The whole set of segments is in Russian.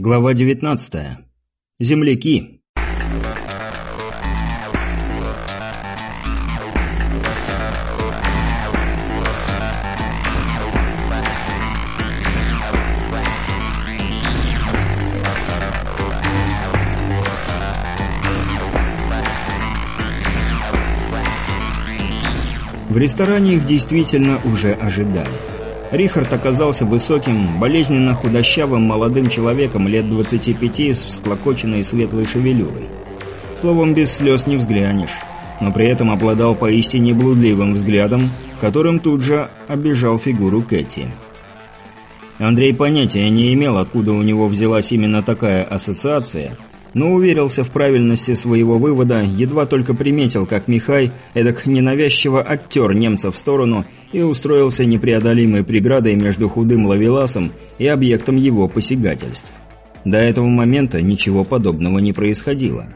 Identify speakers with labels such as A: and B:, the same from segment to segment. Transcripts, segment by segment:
A: Глава 19. Земляки. В ресторане их действительно уже ожидали. Рихард оказался высоким, болезненно худощавым молодым человеком лет 25 с всклокоченной светлой шевелюрой. Словом, без слез не взглянешь, но при этом обладал поистине блудливым взглядом, которым тут же обижал фигуру Кэти. Андрей понятия не имел, откуда у него взялась именно такая ассоциация – но уверился в правильности своего вывода, едва только приметил, как Михай эдак ненавязчиво оттер немца в сторону и устроился непреодолимой преградой между худым лавеласом и объектом его посягательств. До этого момента ничего подобного не происходило.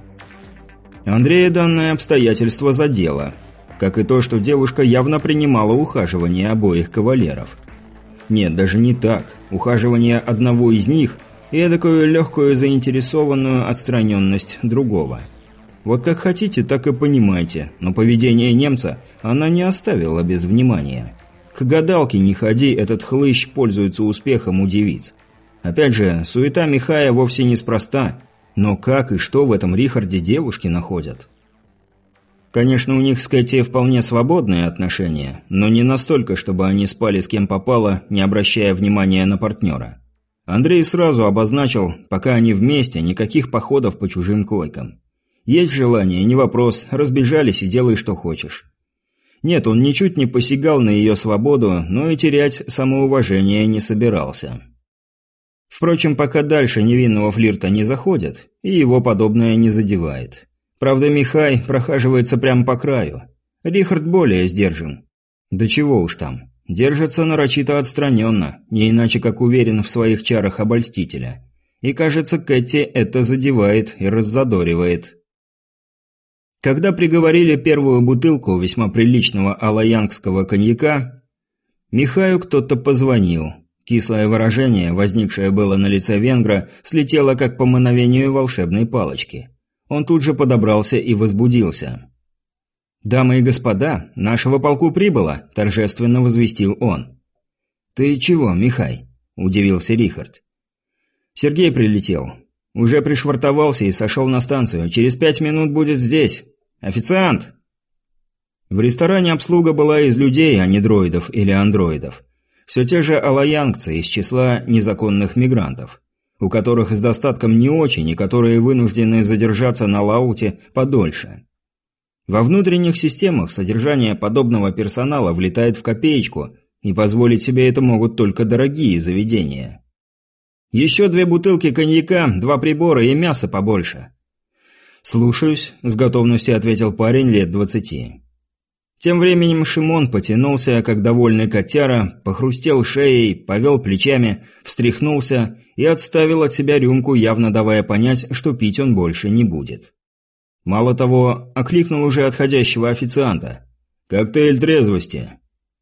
A: Андрея данное обстоятельство задело, как и то, что девушка явно принимала ухаживание обоих кавалеров. Нет, даже не так. Ухаживание одного из них – и эдакую легкую заинтересованную отстраненность другого. Вот как хотите, так и понимайте, но поведение немца она не оставила без внимания. К гадалке не ходи, этот хлыщ пользуется успехом у девиц. Опять же, суета Михая вовсе неспроста, но как и что в этом Рихарде девушки находят? Конечно, у них с Кэти вполне свободные отношения, но не настолько, чтобы они спали с кем попало, не обращая внимания на партнера. Андрей сразу обозначил, пока они вместе, никаких походов по чужим койкам. Есть желание, не вопрос, разбежались и делай, что хочешь. Нет, он ничуть не посягал на ее свободу, но и терять самоуважение не собирался. Впрочем, пока дальше невинного флирта не заходит, и его подобное не задевает. Правда, Михай прохаживается прямо по краю. Рихард более сдержан. Да чего уж там. Держится нарочито отстраненно, не иначе как уверен в своих чарах обольстителя. И кажется, Кэти это задевает и раззадоривает. Когда приговорили первую бутылку весьма приличного алаянгского коньяка, Михаю кто-то позвонил. Кислое выражение, возникшее было на лице венгра, слетело как по мановению волшебной палочки. Он тут же подобрался и возбудился. «Дамы и господа, нашего полку прибыло», – торжественно возвестил он. «Ты чего, Михай?» – удивился Рихард. «Сергей прилетел. Уже пришвартовался и сошел на станцию. Через пять минут будет здесь. Официант!» В ресторане обслуга была из людей, а не дроидов или андроидов. Все те же алаянцы из числа незаконных мигрантов, у которых с достатком не очень и которые вынуждены задержаться на Лауте подольше. Во внутренних системах содержание подобного персонала влетает в копеечку, и позволить себе это могут только дорогие заведения. Еще две бутылки коньяка, два прибора и мясо побольше. «Слушаюсь», – с готовностью ответил парень лет двадцати. Тем временем Шимон потянулся, как довольный котяра, похрустел шеей, повел плечами, встряхнулся и отставил от себя рюмку, явно давая понять, что пить он больше не будет. Мало того, окликнул уже отходящего официанта. «Коктейль трезвости».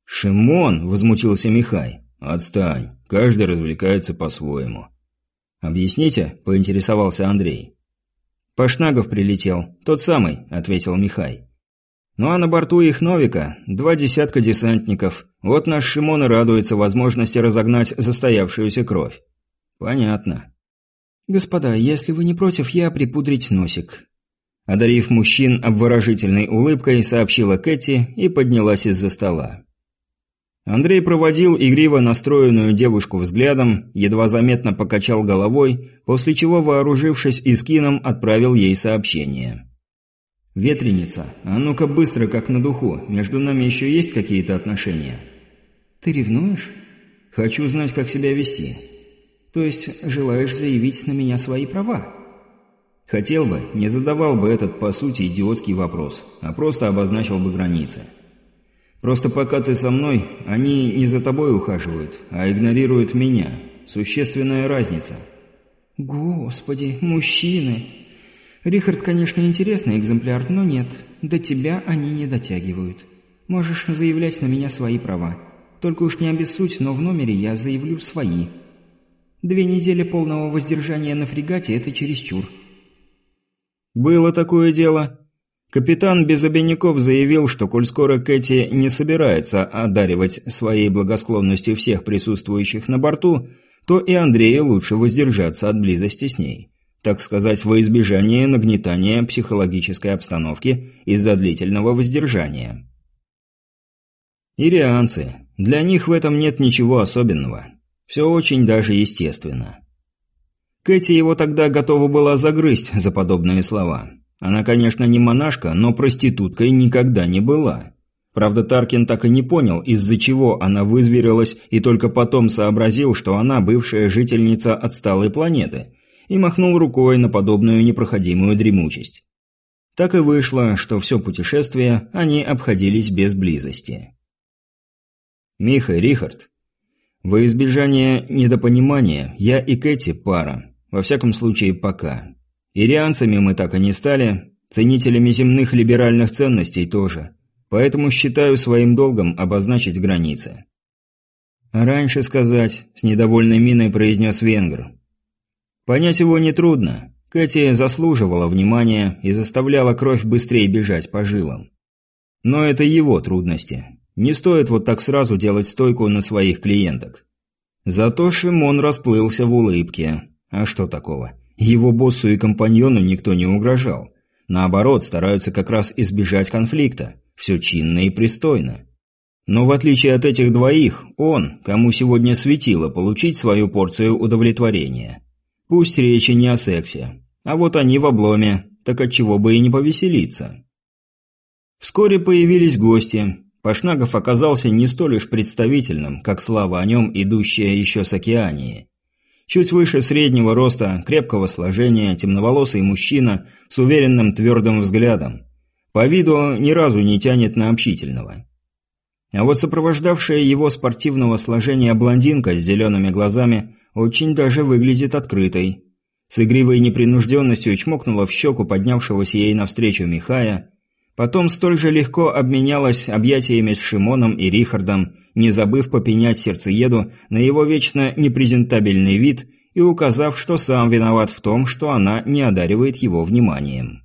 A: «Шимон!» – возмутился Михай. «Отстань. Каждый развлекается по-своему». «Объясните?» – поинтересовался Андрей. «Пашнагов прилетел. Тот самый», – ответил Михай. «Ну а на борту их Новика два десятка десантников. Вот наш Шимон и радуется возможности разогнать застоявшуюся кровь». «Понятно». «Господа, если вы не против, я припудрить носик. Одарив мужчин обворожительной улыбкой, сообщила Кэти и поднялась из-за стола. Андрей проводил игриво настроенную девушку взглядом, едва заметно покачал головой, после чего, вооружившись искином, отправил ей сообщение. «Ветреница, а ну-ка быстро, как на духу, между нами еще есть какие-то отношения?» «Ты ревнуешь?» «Хочу знать, как себя вести». «То есть желаешь заявить на меня свои права?» Хотел бы, не задавал бы этот, по сути, идиотский вопрос, а просто обозначил бы границы. Просто пока ты со мной, они не за тобой ухаживают, а игнорируют меня. Существенная разница. Господи, мужчины! Рихард, конечно, интересный экземпляр, но нет, до тебя они не дотягивают. Можешь заявлять на меня свои права. Только уж не обессудь, но в номере я заявлю свои.
B: Две недели полного воздержания на фрегате – это чересчур.
A: Было такое дело. Капитан без обиняков заявил, что коль скоро Кэти не собирается одаривать своей благосклонностью всех присутствующих на борту, то и Андрею лучше воздержаться от близости с ней. Так сказать, во избежание нагнетания психологической обстановки из-за длительного воздержания. Ирианцы. Для них в этом нет ничего особенного. Все очень даже естественно. Кэти его тогда готова была загрызть за подобные слова. Она, конечно, не монашка, но проституткой никогда не была. Правда, Таркин так и не понял, из-за чего она вызверилась, и только потом сообразил, что она бывшая жительница отсталой планеты, и махнул рукой на подобную непроходимую дремучесть. Так и вышло, что все путешествие они обходились без близости. «Миха, Рихард, во избежание недопонимания, я и Кэти пара, во всяком случае пока. Ирианцами мы так и не стали, ценителями земных либеральных ценностей тоже, поэтому считаю своим долгом обозначить границы. «Раньше сказать», – с недовольной миной произнес Венгр. Понять его нетрудно. Кэти заслуживала внимания и заставляла кровь быстрее бежать по жилам. Но это его трудности. Не стоит вот так сразу делать стойку на своих клиенток. Зато Шимон расплылся в улыбке. А что такого? Его боссу и компаньону никто не угрожал. Наоборот, стараются как раз избежать конфликта. Все чинно и пристойно. Но в отличие от этих двоих, он, кому сегодня светило получить свою порцию удовлетворения. Пусть речи не о сексе. А вот они в обломе, так отчего бы и не повеселиться. Вскоре появились гости. Пашнагов оказался не столь уж представительным, как слава о нем, идущая еще с океании. Чуть выше среднего роста, крепкого сложения, темноволосый мужчина с уверенным твердым взглядом. По виду ни разу не тянет на общительного. А вот сопровождавшая его спортивного сложения блондинка с зелеными глазами очень даже выглядит открытой. С игривой непринужденностью чмокнула в щеку поднявшегося ей навстречу Михая, потом столь же легко обменялась объятиями с Шимоном и Рихардом, не забыв попенять сердцееду на его вечно непрезентабельный вид и указав, что сам виноват в том, что она не одаривает его вниманием.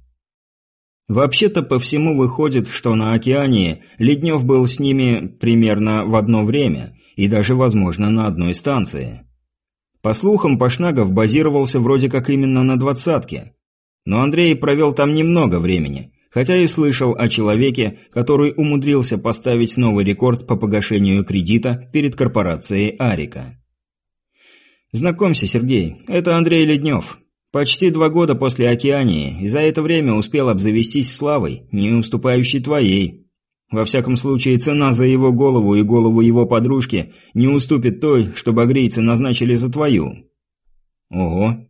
A: Вообще-то по всему выходит, что на океане Леднев был с ними примерно в одно время и даже, возможно, на одной станции. По слухам, Пашнагов базировался вроде как именно на двадцатке. Но Андрей провел там немного времени, хотя и слышал о человеке, который умудрился поставить новый рекорд по погашению кредита перед корпорацией «Арика». «Знакомься, Сергей, это Андрей Леднев. Почти два года после Океании, и за это время успел обзавестись славой, не уступающей твоей. Во всяком случае, цена за его голову и голову его подружки не уступит той, что багрийцы назначили за твою». «Ого.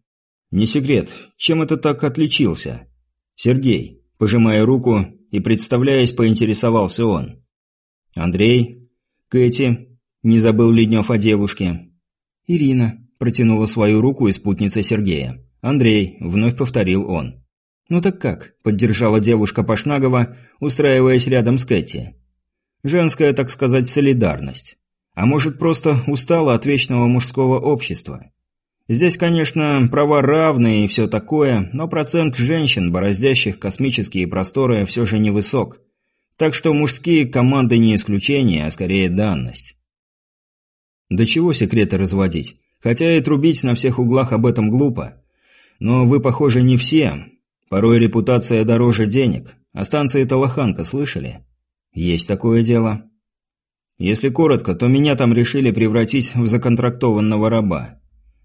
A: Не секрет, чем это так отличился?» «Сергей, Пожимая руку и представляясь, поинтересовался он. «Андрей? Кэти?» Не забыл Леднев о девушке.
B: «Ирина», – протянула свою руку и спутница Сергея.
A: «Андрей», – вновь повторил он.
B: «Ну так как?» – поддержала девушка Пашнагова, устраиваясь рядом с Кэти.
A: «Женская, так сказать, солидарность. А может, просто устала от вечного мужского общества. Здесь, конечно, права равные и все такое, но процент женщин, бороздящих космические просторы, все же невысок. Так что мужские команды не исключение, а скорее данность. До чего секреты разводить? Хотя и трубить на всех углах об этом глупо. Но вы, похоже, не все. Порой репутация дороже денег. О станции Талаханка слышали? Есть такое дело. Если коротко, то меня там решили превратить в законтрактованного раба.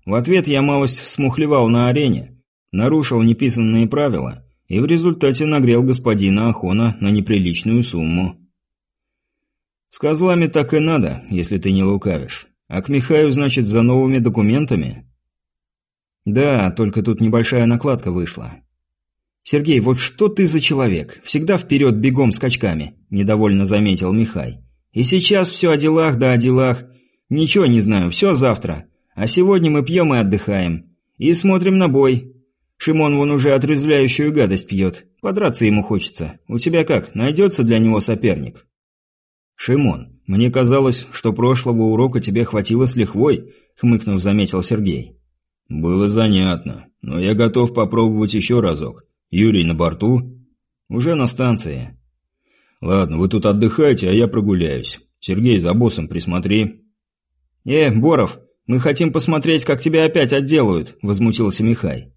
A: В ответ я малость смухлевал на арене, нарушил неписанные правила и в результате нагрел господина Ахона на неприличную сумму. С козлами так и надо, если ты не лукавишь. А к Михаю, значит, за новыми документами? Да, только тут небольшая накладка вышла. «Сергей, вот что ты за человек? Всегда вперед бегом скачками», – недовольно заметил Михай. «И сейчас все о делах да о делах. Ничего не знаю, все завтра. А сегодня мы пьем и отдыхаем. И смотрим на бой. Шимон вон уже отрезвляющую гадость пьет. Подраться ему хочется. У тебя как, найдется для него соперник?» «Шимон, мне казалось, что прошлого урока тебе хватило с лихвой», — хмыкнув, заметил Сергей.
B: «Было занятно, но я готов попробовать еще разок. Юрий на борту?» «Уже на станции». «Ладно, вы тут отдыхайте, а я прогуляюсь. Сергей, за боссом присмотри».
A: «Э, Боров, мы хотим посмотреть, как тебя опять отделают», – возмутился Михай.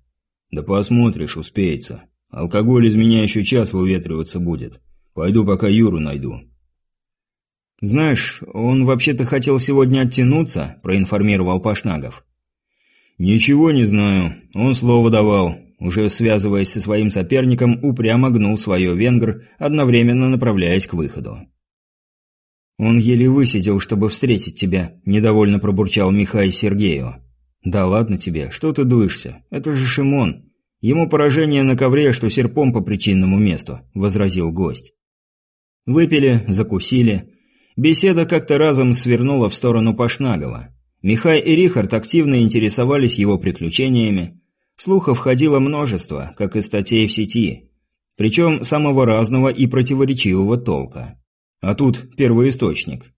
B: «Да посмотришь, успеется. Алкоголь из меня еще час выветриваться будет. Пойду пока Юру найду».
A: «Знаешь, он вообще-то хотел сегодня оттянуться», – проинформировал Пашнагов.
B: «Ничего не знаю. Он слово давал. Уже связываясь со своим соперником, упрямо гнул свое венгр, одновременно направляясь к выходу.
A: «Он еле высидел, чтобы встретить тебя», – недовольно пробурчал Михай Сергею. «Да ладно тебе, что ты дуешься? Это же Шимон. Ему поражение на ковре, что серпом по причинному месту», – возразил гость. Выпили, закусили. Беседа как-то разом свернула в сторону Пашнагова. Михай и Рихард активно интересовались его приключениями. Слухов ходило множество, как и статей в сети. Причем самого разного и противоречивого толка. А тут первоисточник.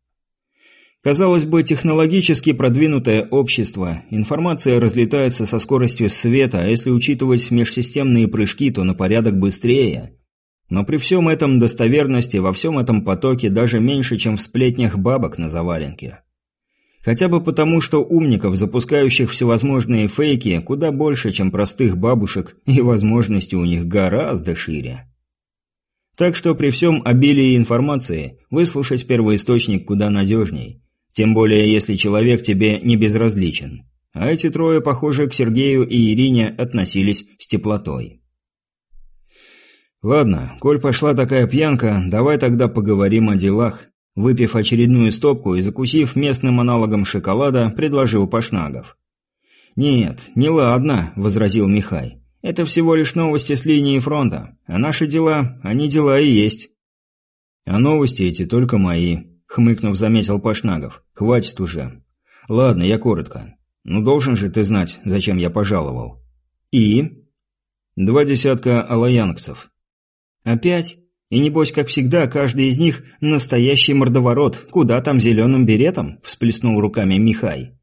A: Казалось бы, технологически продвинутое общество, информация разлетается со скоростью света, а если учитывать межсистемные прыжки, то на порядок быстрее. Но при всем этом достоверности во всем этом потоке даже меньше, чем в сплетнях бабок на заваленке. Хотя бы потому, что умников, запускающих всевозможные фейки, куда больше, чем простых бабушек, и возможности у них гораздо шире. Так что при всем обилии информации выслушать первоисточник куда надежней. Тем более, если человек тебе не безразличен. А эти трое, похоже, к Сергею и Ирине относились с теплотой. «Ладно, коль пошла такая пьянка, давай тогда поговорим о делах», Выпив очередную стопку и закусив местным аналогом шоколада, предложил Пашнагов. «Нет, не ладно», – возразил Михай. Это всего лишь новости с линии фронта, а наши дела, они дела и есть.
B: А новости эти только мои, хмыкнув, заметил Пашнагов. Хватит уже. Ладно, я коротко. Ну должен же ты знать, зачем я пожаловал.
A: И?
B: Два десятка алаянксов.
A: Опять? И небось, как всегда, каждый из них настоящий мордоворот. Куда там зеленым беретом? Всплеснул руками Михай.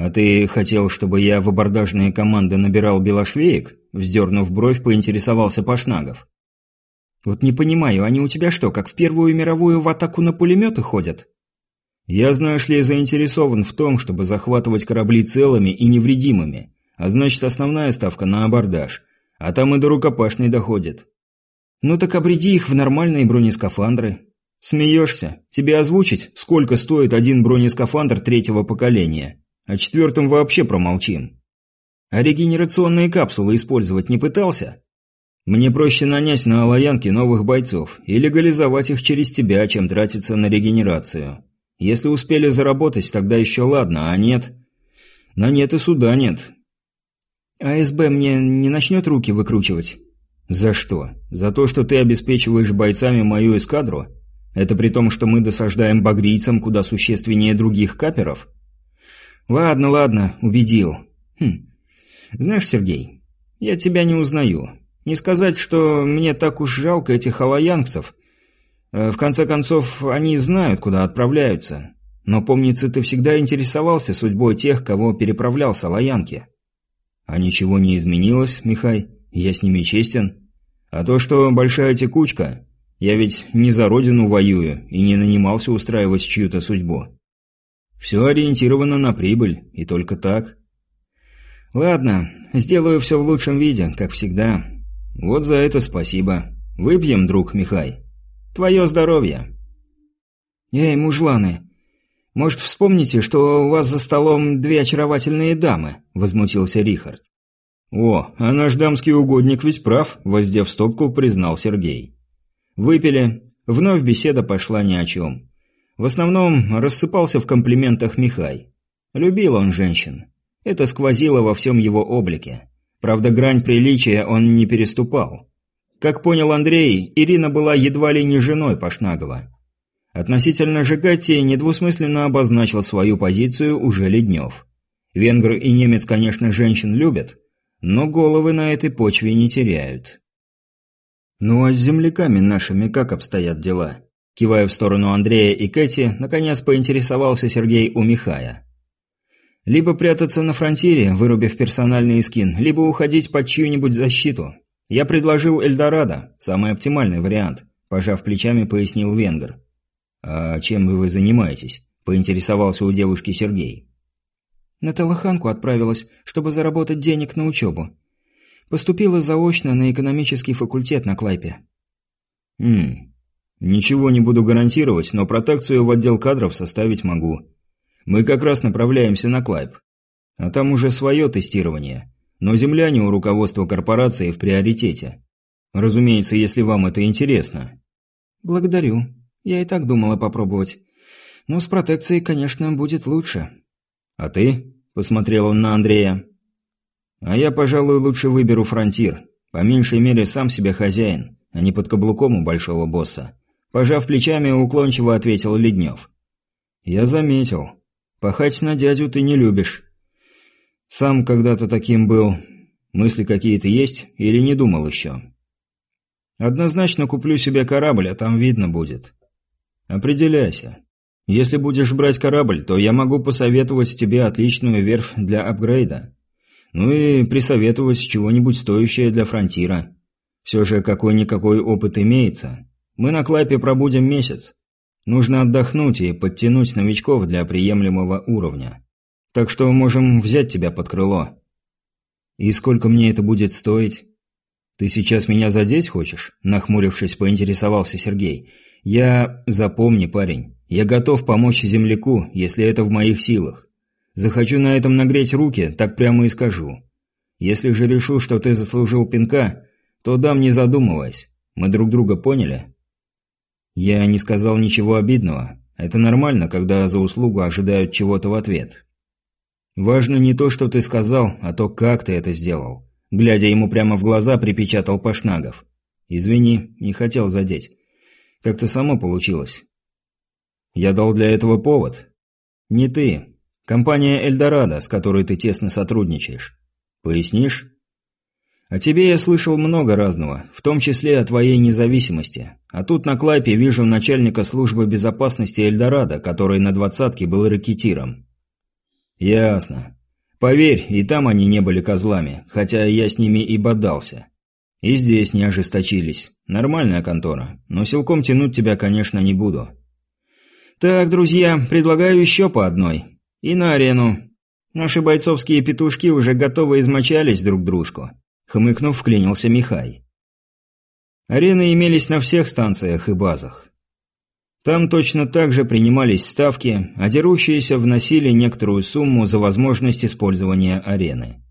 B: «А ты хотел, чтобы я в абордажные команды набирал белошвеек?» Вздернув бровь, поинтересовался Пашнагов.
A: «Вот не понимаю, они у тебя что, как в Первую мировую в атаку на пулеметы ходят?»
B: «Я, знаешь ли, заинтересован в том, чтобы захватывать корабли целыми и невредимыми, а значит, основная ставка на абордаж, а там и до рукопашной доходит».
A: «Ну так обреди их в нормальные бронескафандры». «Смеешься? Тебе озвучить, сколько стоит один бронескафандр третьего поколения?» О четвертом вообще промолчим. А регенерационные капсулы использовать не пытался? Мне проще нанять на Алаянке новых бойцов и легализовать их через тебя, чем тратиться на регенерацию. Если успели заработать, тогда еще ладно, а нет... На нет и суда нет. АСБ мне не начнет руки выкручивать? За что? За то, что ты обеспечиваешь бойцами мою эскадру? Это при том, что мы досаждаем багрийцам куда существеннее других каперов? «Ладно, ладно, убедил. Хм. Знаешь, Сергей, я тебя не узнаю. Не сказать, что мне так уж жалко этих алаянцев. Э, в конце концов, они знают, куда отправляются. Но, помнится, ты всегда интересовался судьбой тех, кого переправлял с алаянки».
B: «А ничего не изменилось, Михай? Я с ними честен. А то, что большая текучка, я ведь не за родину воюю и не нанимался устраивать чью-то судьбу». Все ориентировано на прибыль, и только так.
A: Ладно, сделаю все в лучшем виде, как всегда.
B: Вот за это спасибо. Выпьем, друг Михай.
A: Твое здоровье. Эй, мужланы, может, вспомните, что у вас за столом две очаровательные дамы? Возмутился Рихард.
B: О, а наш дамский угодник ведь прав, воздев стопку, признал Сергей.
A: Выпили. Вновь беседа пошла ни о чем. В основном рассыпался в комплиментах Михай. Любил он женщин. Это сквозило во всем его облике. Правда, грань приличия он не переступал. Как понял Андрей, Ирина была едва ли не женой Пашнагова. Относительно Жигати недвусмысленно обозначил свою позицию уже Леднев. Венгр и немец, конечно, женщин любят, но головы на этой почве не теряют. «Ну а с земляками нашими как обстоят дела?» Кивая в сторону Андрея и Кэти, наконец поинтересовался Сергей у Михая. Либо прятаться на фронтире, вырубив персональный скин, либо уходить под чью-нибудь защиту. Я предложил Эльдорадо, самый оптимальный вариант, пожав плечами, пояснил Венгер. «А чем вы занимаетесь?» – поинтересовался у девушки Сергей.
C: На Талаханку отправилась, чтобы заработать денег на учебу. Поступила заочно на экономический факультет на Клайпе.
B: «Хм, ничего не буду гарантировать, но протекцию в отдел кадров составить могу. Мы как раз направляемся на Клайп. А там уже свое тестирование. Но земляне у руководства корпорации в приоритете. Разумеется, если вам это интересно».
C: «Благодарю. Я и так думала попробовать. Но с протекцией, конечно, будет лучше».
B: «А ты?» – посмотрел он на Андрея. «А я, пожалуй, лучше выберу фронтир. По меньшей мере, сам себе хозяин, а не под каблуком у большого босса». Пожав плечами, уклончиво ответил Леднев. «Я заметил. Пахать на дядю ты не любишь. Сам когда-то таким был. Мысли какие-то есть или не думал еще?» «Однозначно куплю себе корабль, а там видно будет». «Определяйся. Если будешь брать корабль, то я могу посоветовать тебе отличную верфь для апгрейда. Ну и присоветовать чего-нибудь стоящее для фронтира. Все же какой-никакой опыт имеется. Мы на Клайпе пробудем месяц. Нужно отдохнуть и подтянуть новичков для приемлемого уровня. Так что можем взять тебя под крыло. И сколько мне это будет стоить? Ты сейчас меня задеть хочешь? Нахмурившись, поинтересовался Сергей. Я... Запомни, парень. Я готов помочь земляку, если это в моих силах. Захочу на этом нагреть руки, так прямо и скажу. Если же решу, что ты заслужил пинка, то дам не задумываясь. Мы друг друга поняли? Я не сказал ничего обидного. Это нормально, когда за услугу ожидают чего-то в ответ. Важно не то, что ты сказал, а то, как ты это сделал. Глядя ему прямо в глаза, припечатал Пашнагов. Извини, не хотел задеть. Как-то само получилось. Я дал для этого повод. Не ты. Компания «Эльдорадо», с которой ты тесно сотрудничаешь. Пояснишь? О тебе я слышал много разного, в том числе о твоей независимости. А тут на Клайпе вижу начальника службы безопасности Эльдорадо, который на двадцатке был ракетиром. Ясно. Поверь, и там они не были козлами, хотя я с ними и бодался. И здесь не ожесточились. Нормальная контора, но силком тянуть тебя, конечно, не буду. «Так, друзья, предлагаю еще по одной. И на арену. Наши бойцовские петушки уже готовы измочались друг дружку». Хмыкнув, вклинился Михай. Арены имелись на всех станциях и базах. Там точно так же принимались ставки, а дерущиеся вносили некоторую сумму за возможность использования арены.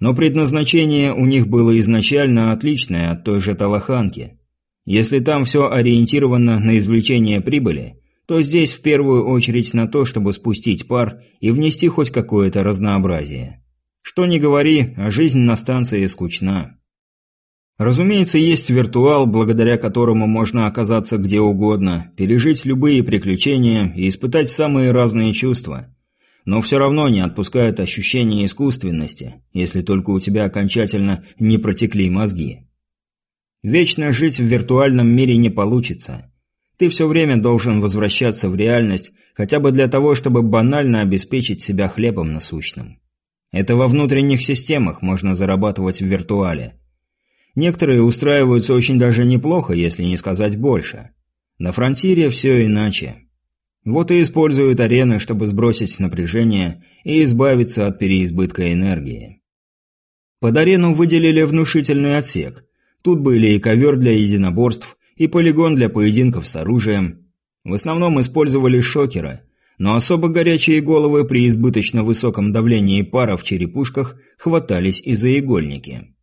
B: Но предназначение у них было изначально отличное от той же Талаханки. Если там все ориентировано на извлечение прибыли, то здесь в первую очередь на то, чтобы спустить пар и внести хоть какое-то разнообразие. Что ни говори, а жизнь на станции скучна. Разумеется, есть виртуал, благодаря которому можно оказаться где угодно, пережить любые приключения и испытать самые разные чувства. Но все равно не отпускает ощущение искусственности, если только у тебя окончательно не протекли мозги. Вечно жить в виртуальном мире не получится. Ты все время должен возвращаться в реальность, хотя бы для того, чтобы банально обеспечить себя хлебом насущным. Это во внутренних системах можно зарабатывать в виртуале. Некоторые устраиваются очень даже неплохо, если не сказать больше. На фронтире все иначе. Вот и используют арены, чтобы сбросить напряжение и избавиться от переизбытка энергии. Под арену выделили внушительный отсек. Тут были и ковер для единоборств, и полигон для поединков с оружием. В основном использовали шокеры, но особо горячие головы при избыточно высоком давлении пара в черепушках хватались и за игольники.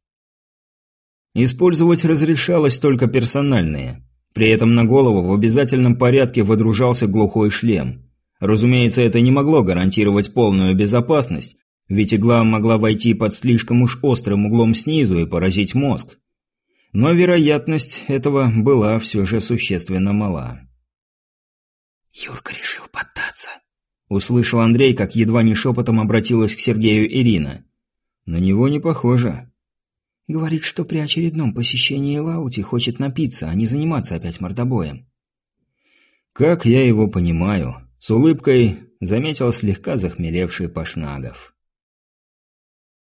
B: Использовать разрешалось только персональные. При этом на голову в обязательном порядке водружался глухой шлем. Разумеется, это не могло гарантировать полную безопасность, ведь игла могла войти под слишком уж острым углом снизу и поразить мозг но вероятность этого была все же существенно мала.
C: «Юрка решил поддаться», —
B: услышал Андрей, как едва не шепотом обратилась к Сергею Ирина. «На него не похоже».
C: «Говорит, что при очередном посещении Лаути хочет напиться, а не заниматься опять мордобоем».
B: «Как я его понимаю. С улыбкой
A: заметил слегка захмелевший Пашнагов.